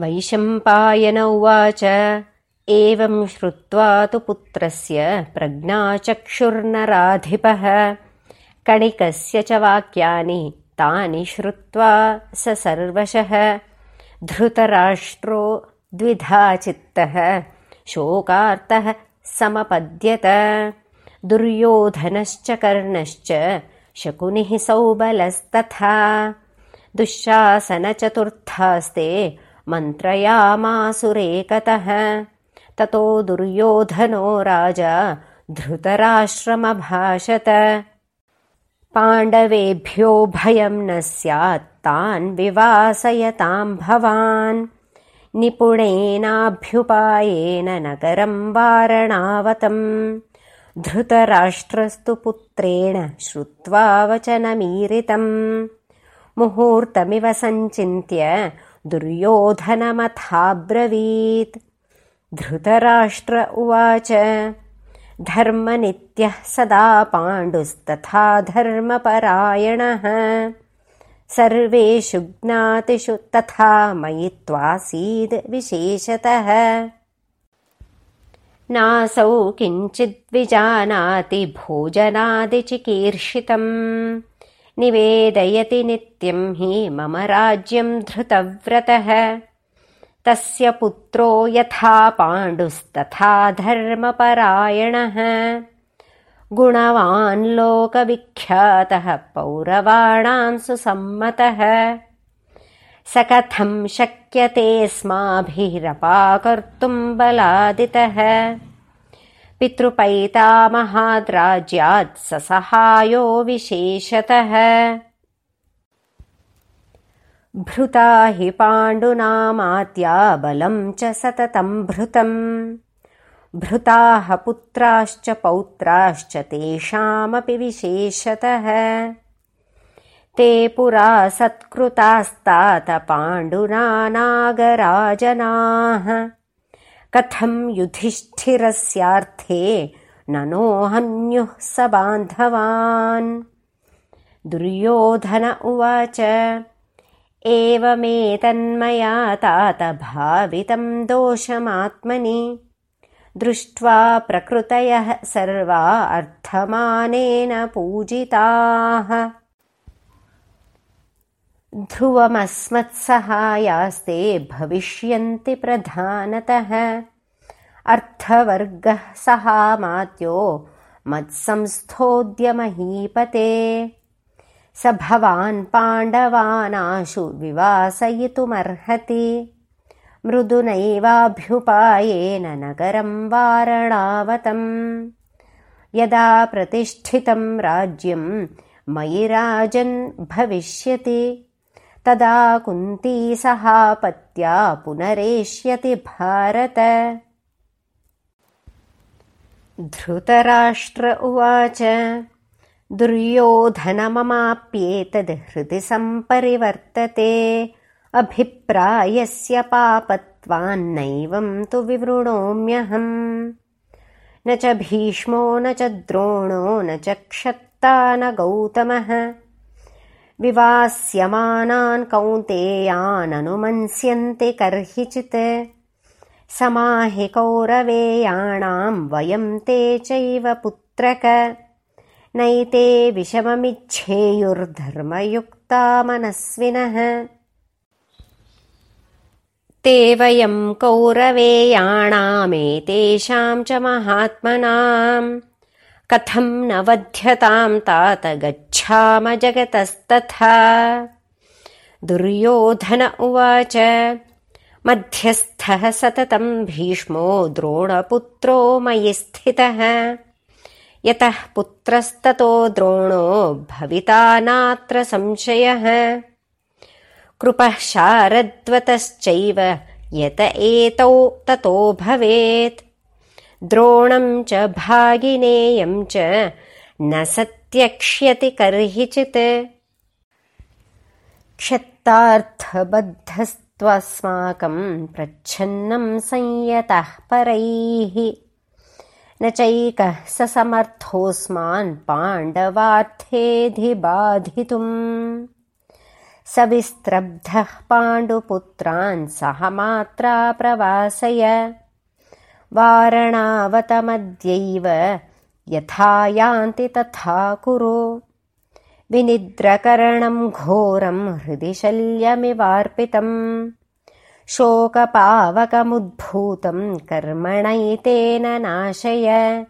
वैशम्पायन उवाच। एवं श्रुत्वा तु पुत्रस्य प्रज्ञाचक्षुर्नराधिपः कणिकस्य च वाक्यानि तानि श्रुत्वा स सर्वशः। धृतराष्ट्रो द्विधा चित्तः शोकार्तः समपद्यत। दुर्योधनश्च कर्णश्च शकुनिः सौबलस्तथा। दुःशासनचतुर्थास्ते मन्त्रयामासुरेकतः। ततो दुर्योधनो राजा धृतराश्रमभाषत पाण्डवेभ्यो भयं न स्यात् तान् विवासयताम् भवान्। निपुणेनाभ्युपायेन नगरं वारणावतम्। धृतराष्ट्रस्तु पुत्रेण श्रुत्वा वचनमीरितम्। मुहूर्तमिव सञ्चिन्त्य दुर्योधनमथाब्रवीत्। धृतराष्ट्र उवाच धर्मनित्यः सदा पाण्डुस्तथा धर्मपरायणः। सर्वेषु ज्ञातिषु तथा मयि त्वासीद् विशेषतः। नासौ किञ्चिद्विजानाति भोजनादिचिकीर्षितम् निवेदयति नित्यम् हि मम राज्यम् धृतव्रतः। तस्य पुत्रो यथा पाण्डुस्तथा धर्मपरायणः। गुणवान् लोकविख्यातः पौरवाणाम् सुसम्मतः। स कथम् शक्यतेऽस्माभिरपाकर्तुम् बलादितः पितृपैतामहाद्राज्यात् स सहायो विशेषतः। भृता हि पाण्डुनामात्या बलम् च सततम् भृतम्। भृताः पुत्राश्च पौत्राश्च तेषामपि विशेषतः। ते पुरा सत्कृतास्तात पाण्डुना नागराजनाः कथम् युधिष्ठिरस्यार्थे ननोऽहन्युः स बान्धवान्? दुर्योधन उवाच एवमेतन्मया तात भावितम् दोषमात्मनि। दृष्ट्वा प्रकृतयः सर्वा अर्थमानेन पूजिताः ध्रुवमस्मत्सहायास्ते भविष्यन्ति प्रधानतः। अर्थवर्गः सहामात्यो मत्संस्थोऽद्यमहीपते स भवान् पाण्डवानाशु विवासयितुमर्हति। मृदुनैवाभ्युपायेन नगरम् वारणावतम्। यदा प्रतिष्ठितम् राज्यम् मयि राजन् भविष्यति तदा कुन्ती सहापत्या पुनरेष्यति भारत। धृतराष्ट्र उवाच दुर्योधनममाप्येतद् हृदि सम्परिवर्तते अभिप्रायस्य पापत्वान्नैवम् तु विवृणोम्यहम्। न च भीष्मो न च द्रोणो न च क्षत्ता न गौतमः विवास्यमानान् कौन्तेयाननुमन्स्यन्ते कर्हिचित्। समाहि कौरवेयाणाम् वयम् ते चैव पुत्रक। नैते विषममिच्छेयुर्धर्मयुक्ता मनस्विनः। ते वयम् कौरवेयाणामेतेषाम् च महात्मनाम् कथम् न वध्यताम् तात गच्छाम जगतस्तथा? दुर्योधन उवाच मध्यस्थः सततम् भीष्मो द्रोणपुत्रो मयि स्थितः। यतः पुत्रस्ततो द्रोणो भविता नात्र संशयः। कृपः शारद्वतश्चैव यत एतौ ततो भवेत् द्रोणम् च भागिनेयम् च न सत्यक्ष्यति कर्हिचित्। क्षत्तार्थबद्धस्त्वस्माकम् प्रच्छन्नम् संयतः परैः। न चैकः स समर्थोऽस्मान् पाण्डवार्थेऽधिबाधितुम्। सविस्त्रब्धः पाण्डुपुत्रान् सह मात्रा प्रवासय वारणावतमद्यैव यथा यान्ति तथा कुरु। विनिद्रकरणम् घोरम् हृदि शल्यमिवार्पितम्। शोकपावकमुद्भूतम् कर्मणैतेन नाशय